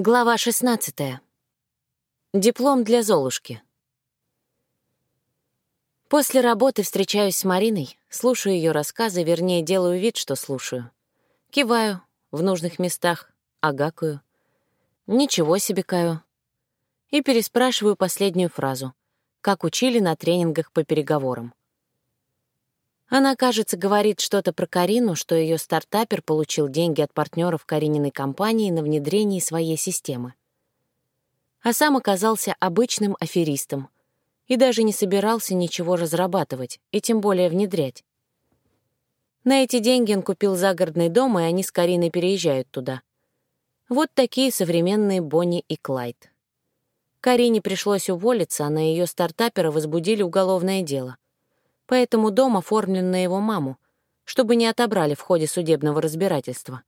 Глава 16. Диплом для Золушки. После работы встречаюсь с Мариной, слушаю ее рассказы, вернее, делаю вид, что слушаю. Киваю в нужных местах, агакаю. Ничего себе каю. И переспрашиваю последнюю фразу, как учили на тренингах по переговорам. Она, кажется, говорит что-то про Карину, что ее стартапер получил деньги от партнеров Карининой компании на внедрение своей системы. А сам оказался обычным аферистом и даже не собирался ничего разрабатывать и тем более внедрять. На эти деньги он купил загородный дом, и они с Кариной переезжают туда. Вот такие современные Бонни и Клайд. Карине пришлось уволиться, а на ее стартапера возбудили уголовное дело — поэтому дом оформлен на его маму, чтобы не отобрали в ходе судебного разбирательства.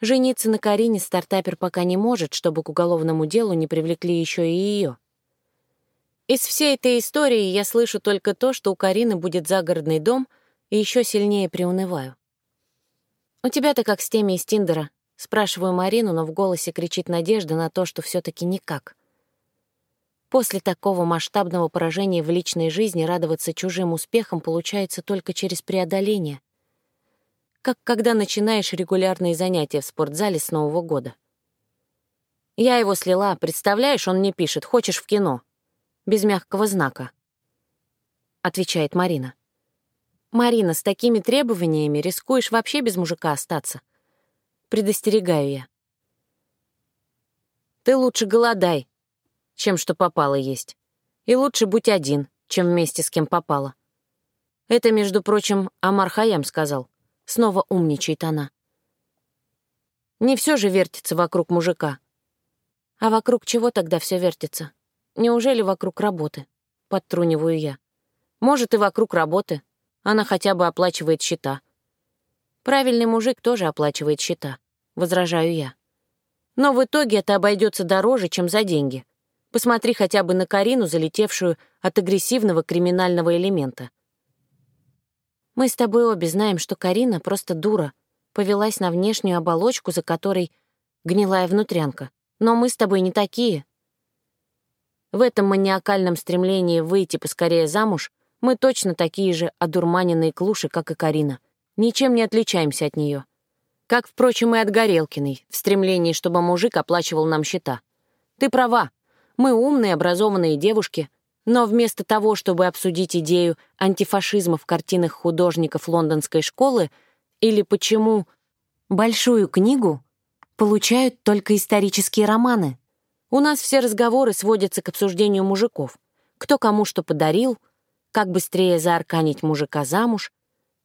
Жениться на Карине стартапер пока не может, чтобы к уголовному делу не привлекли еще и ее. Из всей этой истории я слышу только то, что у Карины будет загородный дом, и еще сильнее приунываю. «У тебя-то как с теми из Тиндера?» — спрашиваю Марину, но в голосе кричит надежда на то, что все таки никак. После такого масштабного поражения в личной жизни радоваться чужим успехам получается только через преодоление. Как когда начинаешь регулярные занятия в спортзале с Нового года. Я его слила, представляешь, он мне пишет, хочешь в кино? Без мягкого знака. Отвечает Марина. Марина, с такими требованиями рискуешь вообще без мужика остаться. Предостерегаю я. Ты лучше голодай, чем что попало есть. И лучше будь один, чем вместе с кем попало. Это, между прочим, Амар Хаям сказал. Снова умничает она. Не все же вертится вокруг мужика. А вокруг чего тогда все вертится? Неужели вокруг работы? Подтруниваю я. Может, и вокруг работы. Она хотя бы оплачивает счета. Правильный мужик тоже оплачивает счета, возражаю я. Но в итоге это обойдется дороже, чем за деньги. Посмотри хотя бы на Карину, залетевшую от агрессивного криминального элемента. Мы с тобой обе знаем, что Карина просто дура, повелась на внешнюю оболочку, за которой гнилая внутрянка. Но мы с тобой не такие. В этом маниакальном стремлении выйти поскорее замуж мы точно такие же одурманенные клуши, как и Карина. Ничем не отличаемся от нее. Как, впрочем, и от Горелкиной, в стремлении, чтобы мужик оплачивал нам счета. Ты права, мы умные, образованные девушки, но вместо того, чтобы обсудить идею антифашизма в картинах художников лондонской школы или почему большую книгу получают только исторические романы, у нас все разговоры сводятся к обсуждению мужиков. Кто кому что подарил, как быстрее заарканить мужика замуж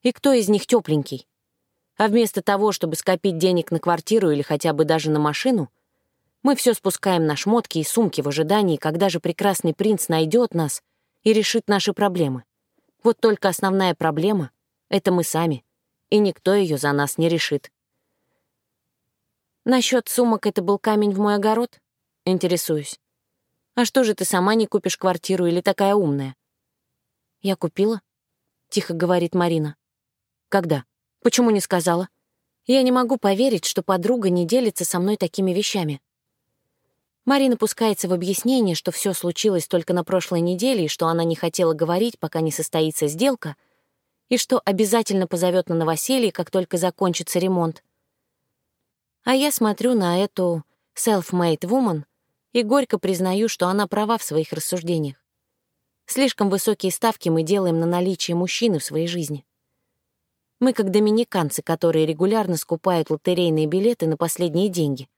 и кто из них тепленький. А вместо того, чтобы скопить денег на квартиру или хотя бы даже на машину — мы все спускаем на шмотки и сумки в ожидании, когда же прекрасный принц найдет нас и решит наши проблемы. Вот только основная проблема — это мы сами, и никто ее за нас не решит. Насчет сумок это был камень в мой огород? Интересуюсь. А что же ты сама не купишь квартиру или такая умная? Я купила, — тихо говорит Марина. Когда? Почему не сказала? Я не могу поверить, что подруга не делится со мной такими вещами. Марина пускается в объяснение, что все случилось только на прошлой неделе и что она не хотела говорить, пока не состоится сделка, и что обязательно позовет на новоселье, как только закончится ремонт. А я смотрю на эту self-made woman и горько признаю, что она права в своих рассуждениях. Слишком высокие ставки мы делаем на наличие мужчины в своей жизни. Мы как доминиканцы, которые регулярно скупают лотерейные билеты на последние деньги,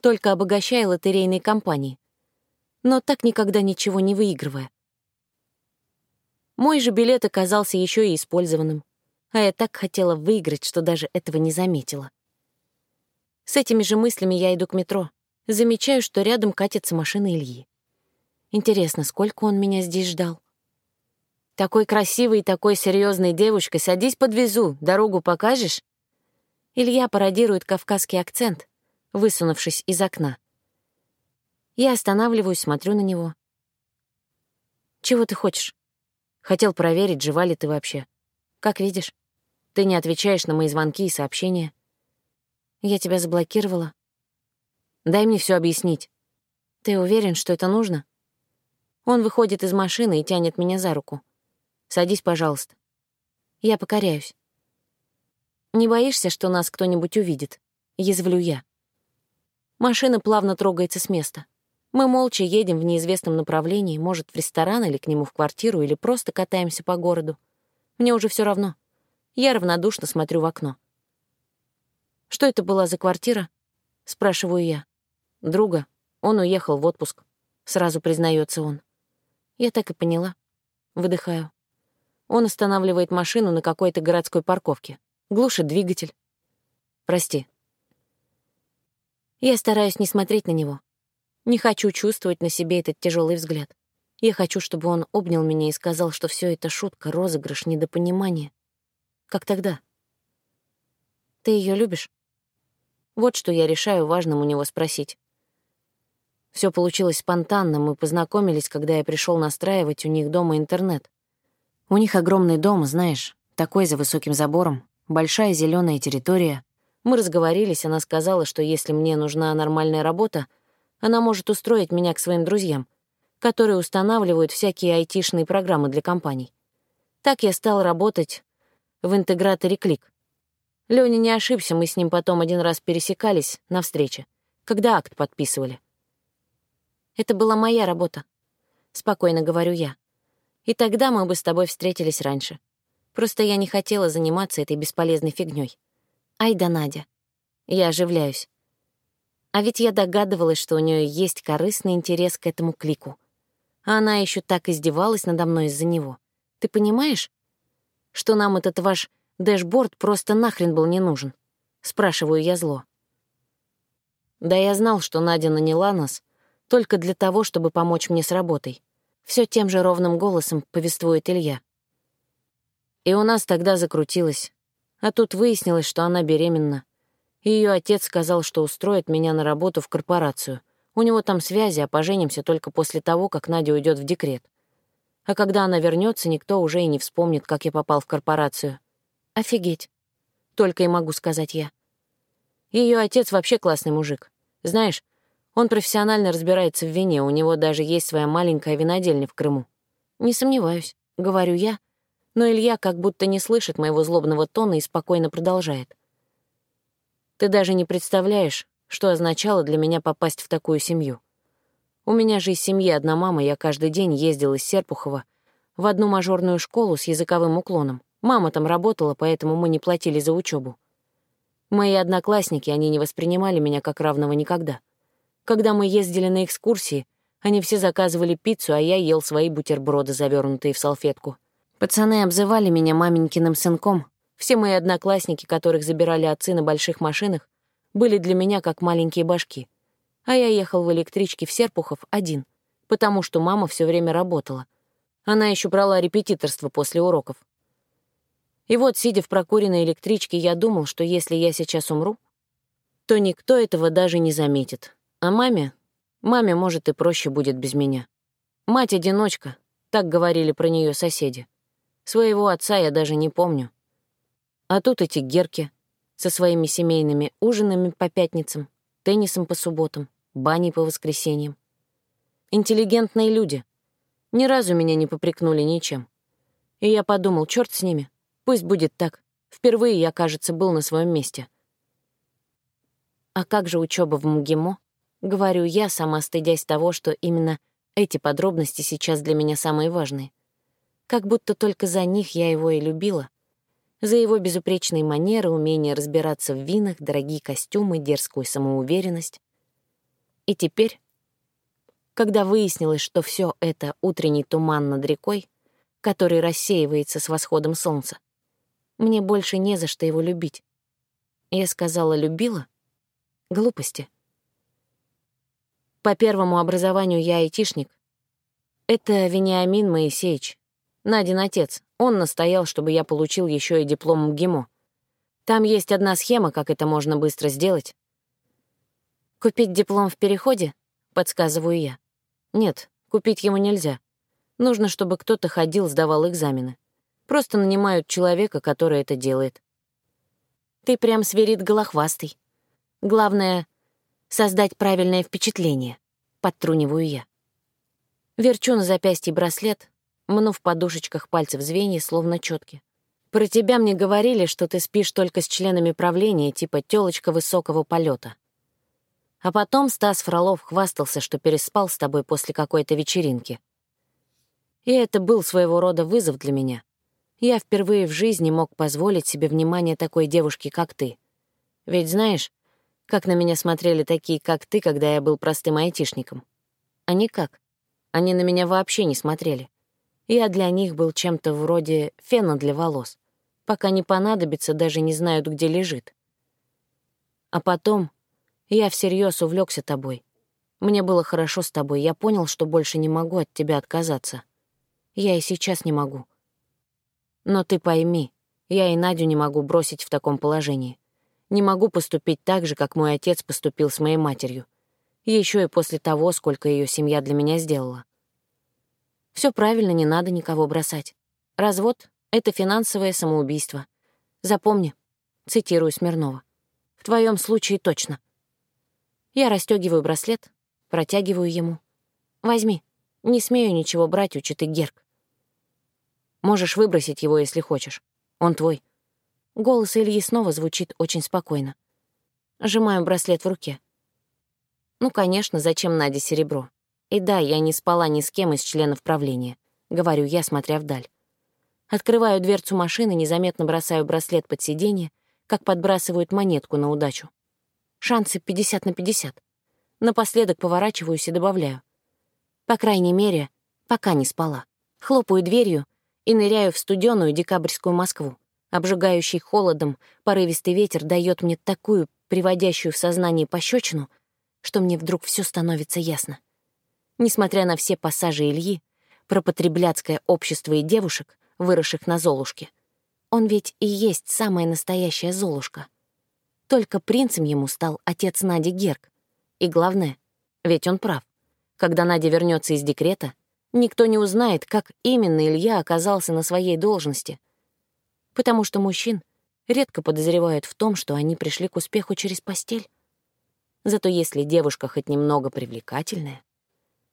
только обогащая лотерейные компании, но так никогда ничего не выигрывая. Мой же билет оказался еще и использованным, а я так хотела выиграть, что даже этого не заметила. С этими же мыслями я иду к метро. Замечаю, что рядом катится машина Ильи. Интересно, сколько он меня здесь ждал? Такой красивой и такой серьезной девушкой садись подвезу, дорогу покажешь? Илья пародирует кавказский акцент, высунувшись из окна. Я останавливаюсь, смотрю на него. «Чего ты хочешь?» «Хотел проверить, жива ли ты вообще. Как видишь, ты не отвечаешь на мои звонки и сообщения. Я тебя заблокировала». Дай мне все объяснить. Ты уверен, что это нужно? Он выходит из машины и тянет меня за руку. Садись, пожалуйста. Я покоряюсь. Не боишься, что нас кто-нибудь увидит? Язвлю я. Машина плавно трогается с места. Мы молча едем в неизвестном направлении, может, в ресторан или к нему в квартиру, или просто катаемся по городу. Мне уже все равно. Я равнодушно смотрю в окно. «Что это была за квартира?» — спрашиваю я. «Друга. Он уехал в отпуск», — сразу признается он. Я так и поняла. Выдыхаю. Он останавливает машину на какой-то городской парковке. Глушит двигатель. «Прости». Я стараюсь не смотреть на него. Не хочу чувствовать на себе этот тяжелый взгляд. Я хочу, чтобы он обнял меня и сказал, что все это шутка, розыгрыш, недопонимание. Как тогда? Ты ее любишь? Вот что я решаю важным у него спросить. Все получилось спонтанно, мы познакомились, когда я пришел настраивать у них дома интернет. У них огромный дом, знаешь, такой за высоким забором, большая зеленая территория. Мы разговорились, она сказала, что если мне нужна нормальная работа, она может устроить меня к своим друзьям, которые устанавливают всякие айтишные программы для компаний. Так я стал работать в интеграторе Клик. Лёня не ошибся, мы с ним потом один раз пересекались на встрече, когда акт подписывали. Это была моя работа, спокойно говорю я. И тогда мы бы с тобой встретились раньше. Просто я не хотела заниматься этой бесполезной фигней. Ай да Надя. Я оживляюсь. А ведь я догадывалась, что у нее есть корыстный интерес к этому клику. А она еще так издевалась надо мной из-за него. Ты понимаешь, что нам этот ваш дэшборд просто нахрен был не нужен? Спрашиваю я зло. Да я знал, что Надя наняла нас только для того, чтобы помочь мне с работой. Все тем же ровным голосом повествует Илья. И у нас тогда закрутилось. А тут выяснилось, что она беременна. Ее отец сказал, что устроит меня на работу в корпорацию. У него там связи, а поженимся только после того, как Надя уйдет в декрет. А когда она вернется, никто уже и не вспомнит, как я попал в корпорацию. Офигеть. Только и могу сказать я. Ее отец вообще классный мужик. Знаешь, он профессионально разбирается в вине, у него даже есть своя маленькая винодельня в Крыму. Не сомневаюсь, говорю я, но Илья как будто не слышит моего злобного тона и спокойно продолжает. Ты даже не представляешь, что означало для меня попасть в такую семью. У меня же из семьи одна мама, я каждый день ездил из Серпухова в одну мажорную школу с языковым уклоном. Мама там работала, поэтому мы не платили за учебу. Мои одноклассники, они не воспринимали меня как равного никогда. Когда мы ездили на экскурсии, они все заказывали пиццу, а я ел свои бутерброды, завернутые в салфетку. Пацаны обзывали меня маменькиным сынком, все мои одноклассники, которых забирали отцы на больших машинах, были для меня как маленькие башки. А я ехал в электричке в Серпухов один, потому что мама все время работала. Она еще брала репетиторство после уроков. И вот, сидя в прокуренной электричке, я думал, что если я сейчас умру, то никто этого даже не заметит. А маме? Маме, может, и проще будет без меня. Мать-одиночка, так говорили про нее соседи. Своего отца я даже не помню. А тут эти герки со своими семейными ужинами по пятницам, теннисом по субботам, баней по воскресеньям. Интеллигентные люди. Ни разу меня не попрекнули ничем. И я подумал, черт с ними, пусть будет так. Впервые я, кажется, был на своем месте. А как же учеба в МГИМО? Говорю я, сама стыдясь того, что именно эти подробности сейчас для меня самые важные. Как будто только за них я его и любила, за его безупречные манеры, умение разбираться в винах, дорогие костюмы, дерзкую самоуверенность. И теперь, когда выяснилось, что все это утренний туман над рекой, который рассеивается с восходом солнца, мне больше не за что его любить. Я сказала «любила»? Глупости. По первому образованию я айтишник. Это Вениамин Моисеевич, Надин отец. Он настоял, чтобы я получил еще и диплом МГИМО. Там есть одна схема, как это можно быстро сделать. «Купить диплом в переходе?» — подсказываю я. «Нет, купить ему нельзя. Нужно, чтобы кто-то ходил, сдавал экзамены. Просто нанимают человека, который это делает. Ты прям сверит голохвастый. Главное, Создать правильное впечатление. Подтруниваю я. Верчу на запястье браслет, мну в подушечках пальцев звенья, словно четки. Про тебя мне говорили, что ты спишь только с членами правления, типа тёлочка высокого полета. А потом Стас Фролов хвастался, что переспал с тобой после какой-то вечеринки. И это был своего рода вызов для меня. Я впервые в жизни мог позволить себе внимание такой девушки, как ты. Ведь знаешь, как на меня смотрели такие, как ты, когда я был простым айтишником? А никак. Они на меня вообще не смотрели. Я для них был чем-то вроде фена для волос. Пока не понадобится, даже не знают, где лежит. А потом я всерьез увлекся тобой. Мне было хорошо с тобой, я понял, что больше не могу от тебя отказаться. Я и сейчас не могу. Но ты пойми, я и Надю не могу бросить в таком положении. Не могу поступить так же, как мой отец поступил с моей матерью. Еще и после того, сколько ее семья для меня сделала. Все правильно, не надо никого бросать. Развод — это финансовое самоубийство. Запомни, цитирую Смирнова. В твоем случае точно. Я расстегиваю браслет, протягиваю ему. Возьми. Не смею ничего брать у Герк. Можешь выбросить его, если хочешь. Он твой. Голос Ильи снова звучит очень спокойно. Сжимаю браслет в руке. Ну, конечно, зачем Наде серебро? И да, я не спала ни с кем из членов правления, говорю я, смотря вдаль. Открываю дверцу машины, незаметно бросаю браслет под сиденье, как подбрасывают монетку на удачу. Шансы 50 на 50. Напоследок поворачиваюсь и добавляю. По крайней мере, пока не спала. Хлопаю дверью и ныряю в студеную декабрьскую Москву. Обжигающий холодом порывистый ветер дает мне такую, приводящую в сознание пощечину, что мне вдруг все становится ясно. Несмотря на все пассажи Ильи, про потребляцкое общество и девушек, выросших на Золушке, он ведь и есть самая настоящая Золушка. Только принцем ему стал отец Нади Герк. И главное, ведь он прав. Когда Надя вернется из декрета, никто не узнает, как именно Илья оказался на своей должности. Потому что мужчин редко подозревают в том, что они пришли к успеху через постель. Зато если девушка хоть немного привлекательная,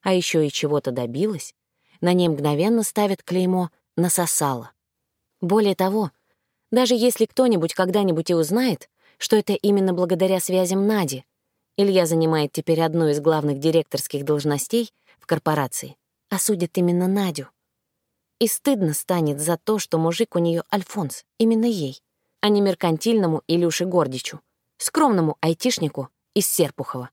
а еще и чего-то добилась, на ней мгновенно ставят клеймо «насосала». Более того, даже если кто-нибудь когда-нибудь и узнает, что это именно благодаря связям Нади, Илья занимает теперь одну из главных директорских должностей в корпорации, осудит именно Надю. И стыдно станет за то, что мужик у нее Альфонс, именно ей, а не меркантильному Илюше Гордичу, скромному айтишнику из Серпухова.